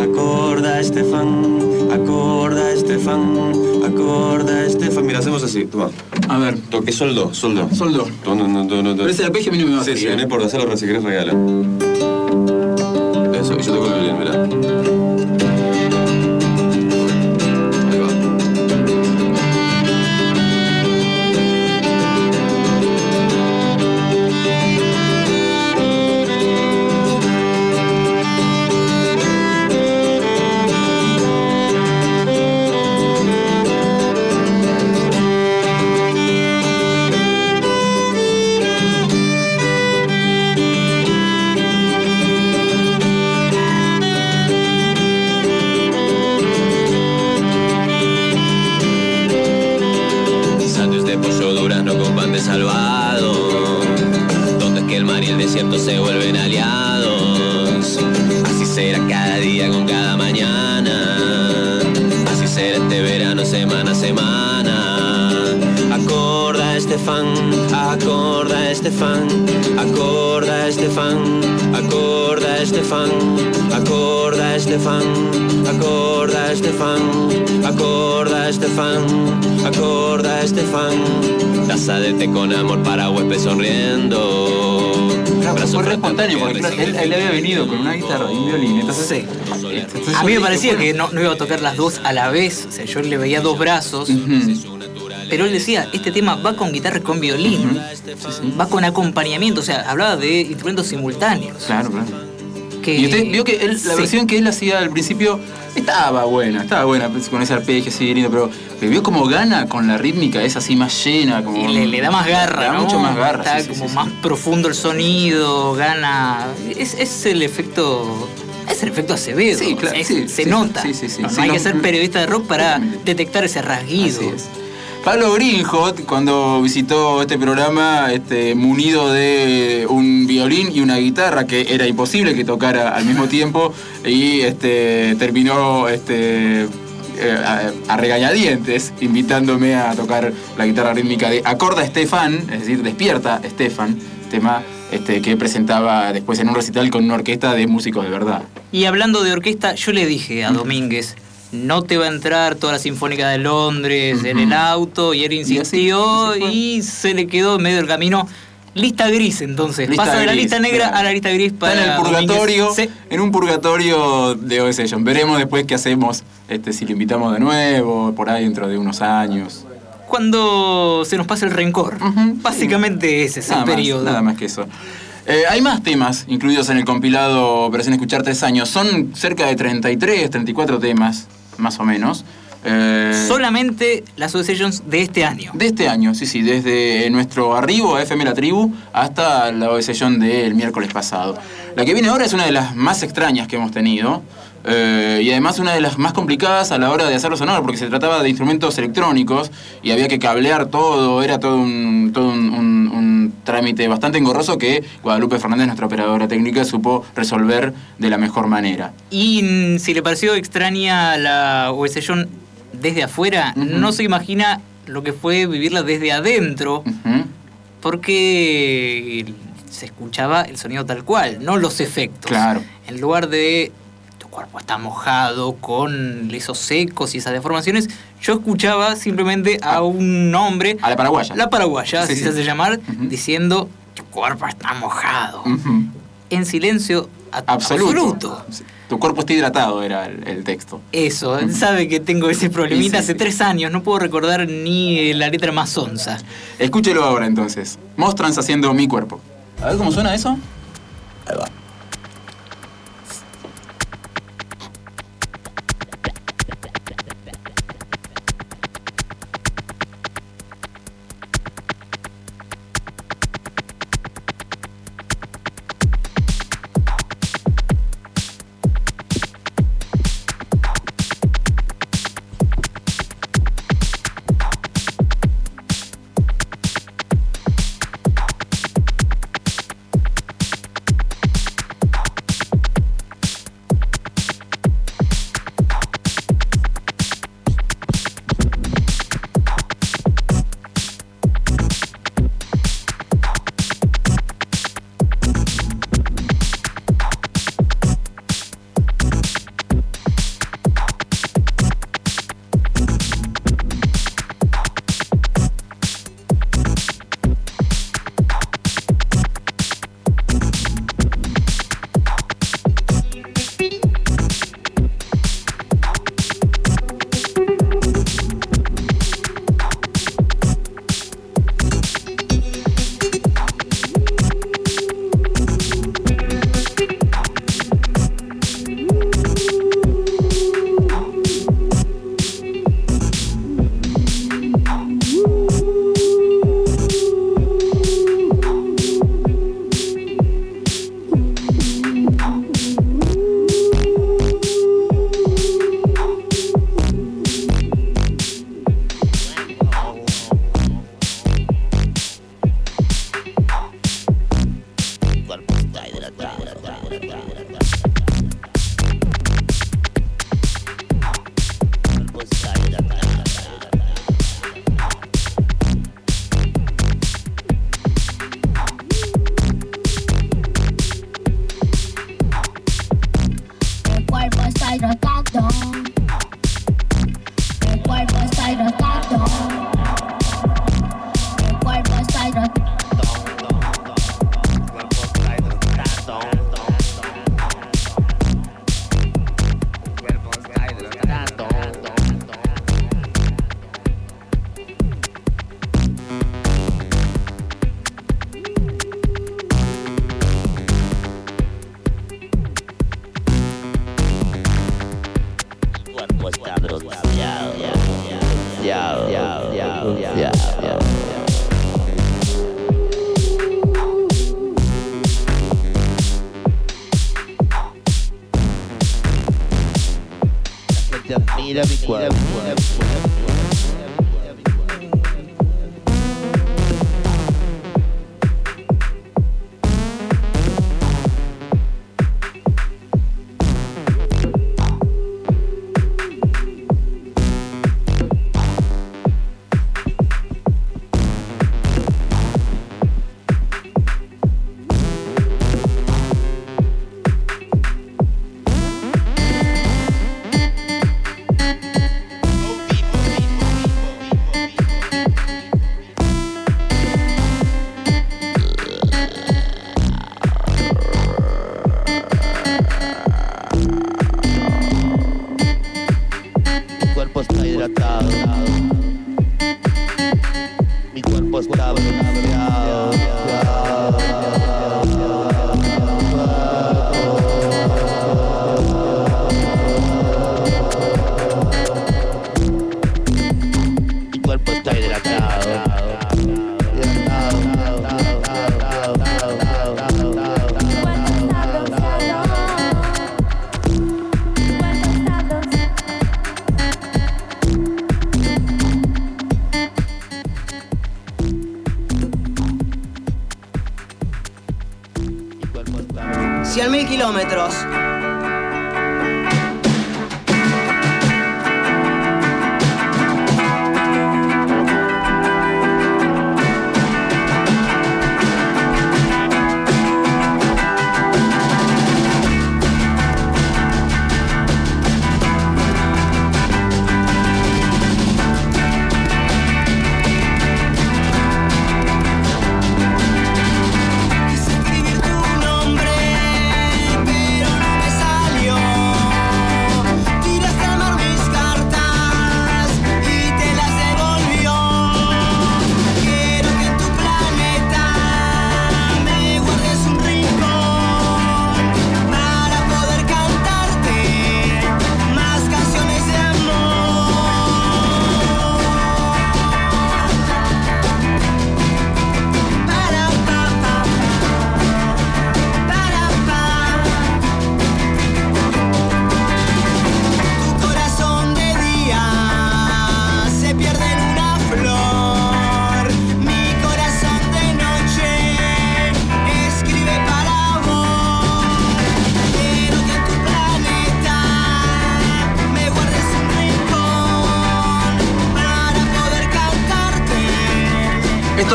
acorda, Stefan, acorda, Stefan, acorda, Stefan. Mira, hacemos así, toma. A ver. Toque soldo, soldo. Soldo. No, no, no, no, no. Pero ese arpegio a mí no me va a Sí, sí, no importa, hacerlo si querés regala. Eso, y yo toco el violín, mirá. Estefan, acorda Estefan, acorda Estefan, acorda Estefan. Taza de té con amor para huésped sonriendo. Claro, fue re espontáneo porque él, él había venido con una guitarra y un violín. Entonces, Sí. entonces A mí me parecía que no, no iba a tocar las dos a la vez. O sea, yo le veía dos brazos. Pero él decía, este tema va con guitarra y con violín. Va con acompañamiento. O sea, hablaba de instrumentos simultáneos. Claro, claro. Que- Y usted vio que él- la Sí. versión que él hacía al principio estaba buena, estaba buena con ese arpegio así lindo, pero, pero vio como gana con la rítmica, es así más llena, como Y le, le da más garra, le da ¿no? mucho más garra, Está sí, como sí, más profundo el sonido, gana. Es, es el efecto. Es el efecto Acevedo. Sí, claro, Es- sí, se sí, nota. No, hay que ser periodista de rock para detectar ese rasguido. Así es. Pablo Greenhot, cuando visitó este programa, este, munido de un violín y una guitarra, que era imposible que tocara al mismo tiempo, y este, terminó este, eh, a, a regañadientes invitándome a tocar la guitarra rítmica de Acorda Estefan, es decir, Despierta Estefan, tema este, que presentaba después en un recital con una orquesta de músicos de verdad. Y hablando de orquesta, yo le dije a Domínguez, no te va a entrar toda la Sinfónica de Londres en el auto, y él insistió y, se le quedó en medio del camino. Lista gris, entonces. Lista Pasa de la lista negra claro. a la lista gris para Está en el purgatorio. Sí. en un purgatorio de OS Session. Veremos después qué hacemos, este, si lo invitamos de nuevo, por ahí dentro de unos años. Cuando se nos pasa el rencor. Básicamente ese es Nada el más, periodo. nada más que eso. Eh, hay más temas incluidos en el compilado Operación Escuchar Tres Años. Son cerca de 33, 34 temas, más o menos. Eh, Solamente las Sessions de este año. de este año, sí, sí, desde nuestro arribo a FM La Tribu hasta la OS Session del miércoles pasado. La que viene ahora es una de las más extrañas que hemos tenido. Eh, y además una de las más complicadas a la hora de hacerlo sonar, porque se trataba de instrumentos electrónicos y había que cablear todo, era todo un, todo un, un- un trámite bastante engorroso que Guadalupe Fernández, nuestra operadora técnica, supo resolver de la mejor manera. Y mm, si le pareció extraña la OS desde afuera, no se imagina lo que fue vivirla desde adentro, porque se escuchaba el sonido tal cual, no los efectos. Claro. En lugar de cuerpo está mojado con esos secos y esas deformaciones, yo escuchaba simplemente a un hombre, A la paraguaya. la paraguaya, Sí, así sí. se hace llamar, diciendo tu cuerpo está mojado. En silencio Absoluto. absoluto. Tu cuerpo está hidratado, era el, el texto. Eso, él sabe que tengo ese problemita Sí, hace tres años, no puedo recordar ni la letra más onza. Escúchelo ahora entonces. Mostrans haciendo mi cuerpo. A ver cómo suena eso. Ahí va. La gente admira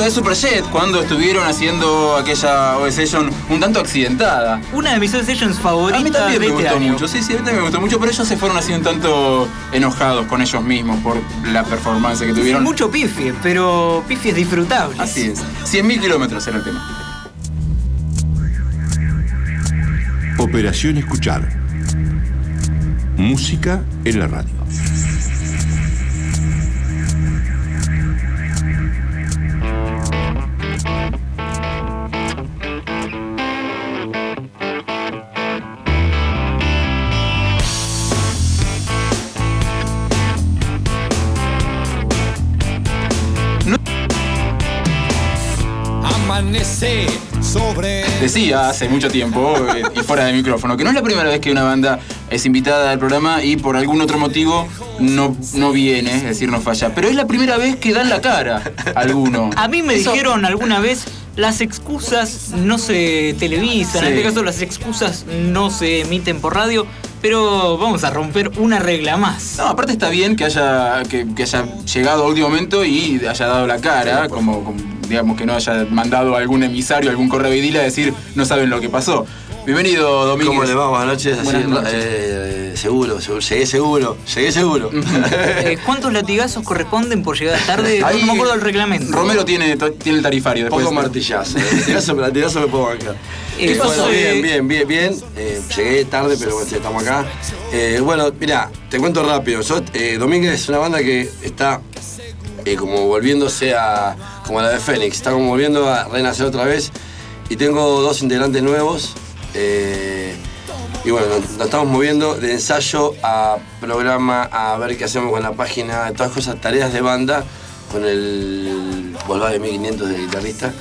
de Superjet, cuando estuvieron haciendo aquella OS Session un tanto accidentada. Una de mis sessions A favoritas mí también de me este gustó año. mucho, sí, sí, a mí también me gustó mucho, pero ellos se fueron así un tanto enojados con ellos mismos por la performance que tuvieron. Mucho pifie, pero pifies disfrutables. Así es. 100.000 kilómetros era el tema. Operación Escuchar. Música en la radio. Sobre. Decía hace mucho tiempo, eh, y fuera de micrófono, que no es la primera vez que una banda es invitada al programa y por algún otro motivo no, no viene, es decir, no falla. Pero es la primera vez que dan la cara alguno. A mí me Eso- dijeron alguna vez, las excusas no se televisan, Sí. en este caso las excusas no se emiten por radio, pero vamos a romper una regla más. No, aparte está bien que haya, que, que haya llegado a último momento y haya dado la cara, como, como, digamos que no haya mandado algún emisario, algún correveidil a decir no saben lo que pasó. Bienvenido, Domínguez. ¿Cómo le va? Buenas noches. Así, Buenas noches. eh, seguro, seguro, llegué seguro, llegué seguro. Eh, ¿Cuántos latigazos corresponden por llegar tarde? Ahí- no me acuerdo del reglamento. Romero tiene, tiene el tarifario después. Poco martillazo. eh. Latigazo, latigazo me puedo bancar. ¿Qué Eh, pasó? bueno, bien, bien, bien, bien. Eh, llegué tarde, pero bueno, estamos acá. Eh, bueno, mira, te cuento rápido. Yo, eh, Domínguez es una banda que está eh, como volviéndose a. como la de Fénix, está como volviendo a renacer otra vez. Y tengo dos integrantes nuevos. eh, y bueno, nos, nos estamos moviendo de ensayo a programa, a ver qué hacemos con la página, todas cosas, tareas de banda, con el Volkswagen 1500 de guitarrista.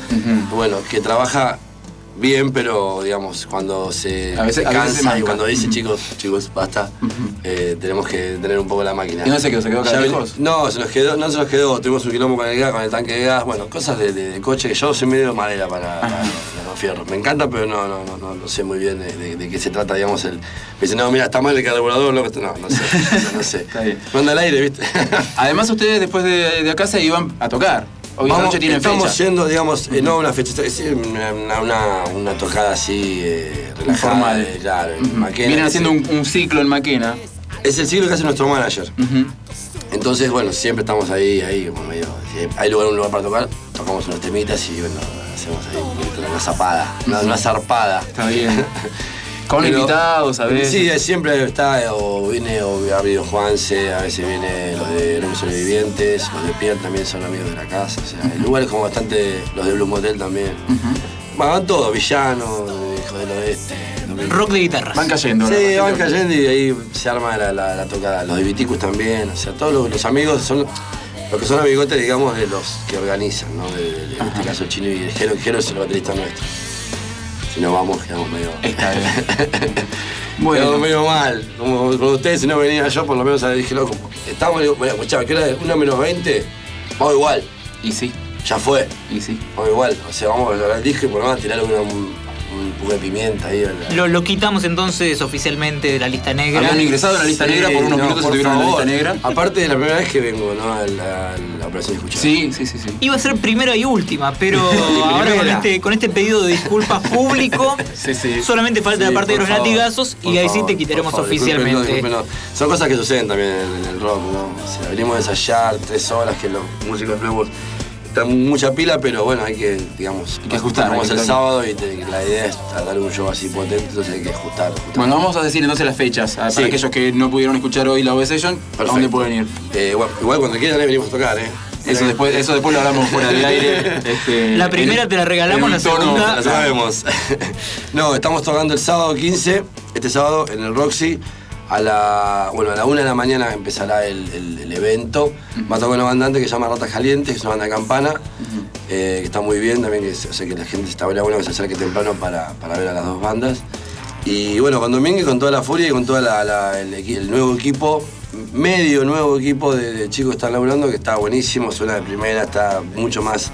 Bueno, que trabaja bien, pero digamos, cuando se, A veces- se a veces se cansa y cuando dice chicos, chicos, basta, eh, tenemos que tener un poco la máquina. ¿Y no se quedó? ¿Se quedó acá? No, se nos quedó, no se nos quedó, tuvimos un quilombo con el gas, con el tanque de gas, bueno, cosas de, de- de coche que yo soy medio madera para, para los fierros. Me encanta, pero no, no, no, no, sé muy bien de, qué se trata, digamos, el. Me dice, no, mira, está mal el carburador, loco. No, no sé, no sé. Está bien. Manda al aire, ¿viste? Además ustedes después de, de acá se iban a tocar. Hoy Vamos, noche tienen estamos fecha. yendo, digamos, eh, no una fecha, es decir, una, una, tocada así eh, relajada, Informal. eh, claro, en Maquena, Vienen haciendo un, un ciclo en Maquena. Es el ciclo que hace nuestro manager. Entonces, bueno, siempre estamos ahí, ahí, como medio. si hay lugar, un lugar para tocar, tocamos unos temitas y bueno, hacemos ahí una zapada, una, una zarpada. Está bien. Con invitados, a veces. Sí, siempre está, o viene, o ha venido Juanse, a veces viene los de Los Sobrevivientes, los de Pierre también son amigos de la casa. O sea, el lugar es como bastante, los de Blue Motel también. Bueno, van todos, Villano, Hijo del Oeste. Domingo. Rock de guitarras. Van cayendo. Sí, ¿no? van cayendo y ahí se arma la, la, la tocada. Los de Viticus también, o sea, todos los, los amigos son los que son amigotes, digamos, de los que organizan, ¿no? De, de- de- en este caso Chino y el Jero, el Jero es el baterista nuestro. Si no vamos, quedamos medio. Está bien. Bueno. Bueno. medio mal. Como con ustedes, si no venía yo, por lo menos dije, loco, estamos, digo, bueno, escuchá, ¿qué hora es? ¿Una menos 20? Vamos igual. Y sí. Ya fue. Y sí. Vamos igual. O sea, vamos a hablar el disco y por lo menos tirar una- un, poco de pimienta ahí. ¿verdad? Lo, lo quitamos entonces oficialmente de la lista negra. Habían ingresado en la lista Sí, negra por unos no, minutos por en la lista negra. Aparte de la primera vez que vengo, ¿no? A la, a la operación de escuchar. Sí, sí, sí, sí. Iba a ser primera y última, pero ahora con este, con este pedido de disculpas público, Sí, sí. solamente falta Sí, la parte de los favor, latigazos y ahí sí te quitaremos oficialmente. Son cosas que suceden también en, el rock, ¿no? O sea, venimos de ensayar tres horas que los músicos nuevos están mucha pila, pero bueno, hay que, digamos, Hay que ajustar, Vamos el sábado y te- la idea es dar un show así potente, entonces hay que ajustar. ajustar. Bueno, vamos a decir entonces las fechas. Sí. Para aquellos que no pudieron escuchar hoy la OV Session, ¿a dónde pueden ir? Eh, bueno, igual cuando quieran venimos a tocar, ¿eh? Eso después, eso después lo hablamos fuera del aire. este, La primera en- te la regalamos, la segunda- La sabemos. no, estamos tocando el sábado 15, este sábado en el Roxy. A la, bueno, a la una de la mañana empezará el, el- el evento. Va a tocar una banda antes que se llama Ratas Calientes, que es una banda de campana, eh, que está muy bien también, que, o sea, que la gente está bueno que se acerque temprano para, para ver a las dos bandas. Y bueno, con Domínguez, con toda la furia y con todo el nuevo equipo, medio nuevo equipo de, de chicos que están laburando, que está buenísimo, suena de primera, está mucho más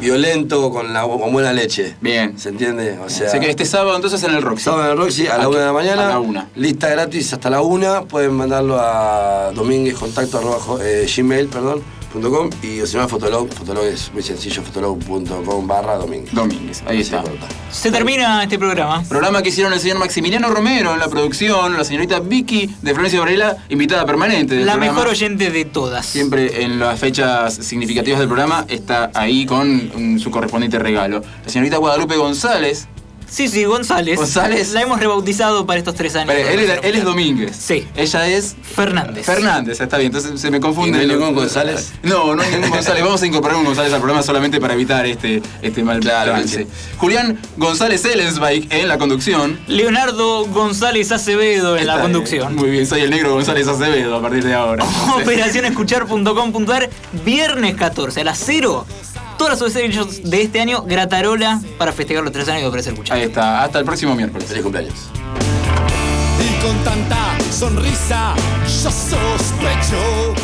violento con, la, con buena leche. Bien. ¿Se entiende? O sea, Sé que este sábado entonces en el Roxy. sábado en el Roxy a la Aquí, una de la mañana. A la una. Lista gratis hasta la una. Pueden mandarlo a domínguez contacto arroba jo- eh, gmail, perdón, .com y se llama Fotolog. Fotolog es muy sencillo, fotolog.com barra Domínguez. Domínguez, ahí está. Se termina este programa. Programa que hicieron el señor Maximiliano Romero en la producción, la señorita Vicky de Florencia Varela, invitada permanente del La programa. mejor oyente de todas. Siempre en las fechas significativas del programa está ahí con su correspondiente regalo. La señorita Guadalupe González. Sí, sí, González. González. La hemos rebautizado para estos tres años. Pero él, era- él es Domínguez. Sí. Ella es Fernández. Fernández, está bien. Entonces se me confunde. ¿Y no hay lo- ningún González? No, no hay ningún González. Vamos a incorporar un González al programa solamente para evitar este, este mal balance. Julián González Ellensbike en la conducción. Leonardo González Acevedo en la bien. conducción. Muy bien, soy el negro González Acevedo a partir de ahora. Operacionescuchar.com.ar, viernes 14 a las 0. Todas las hechos de este año, Gratarola, para festejar los tres años de Operación Escuchar. Ahí está, hasta el próximo miércoles. Feliz cumpleaños. Y con tanta sonrisa yo sospecho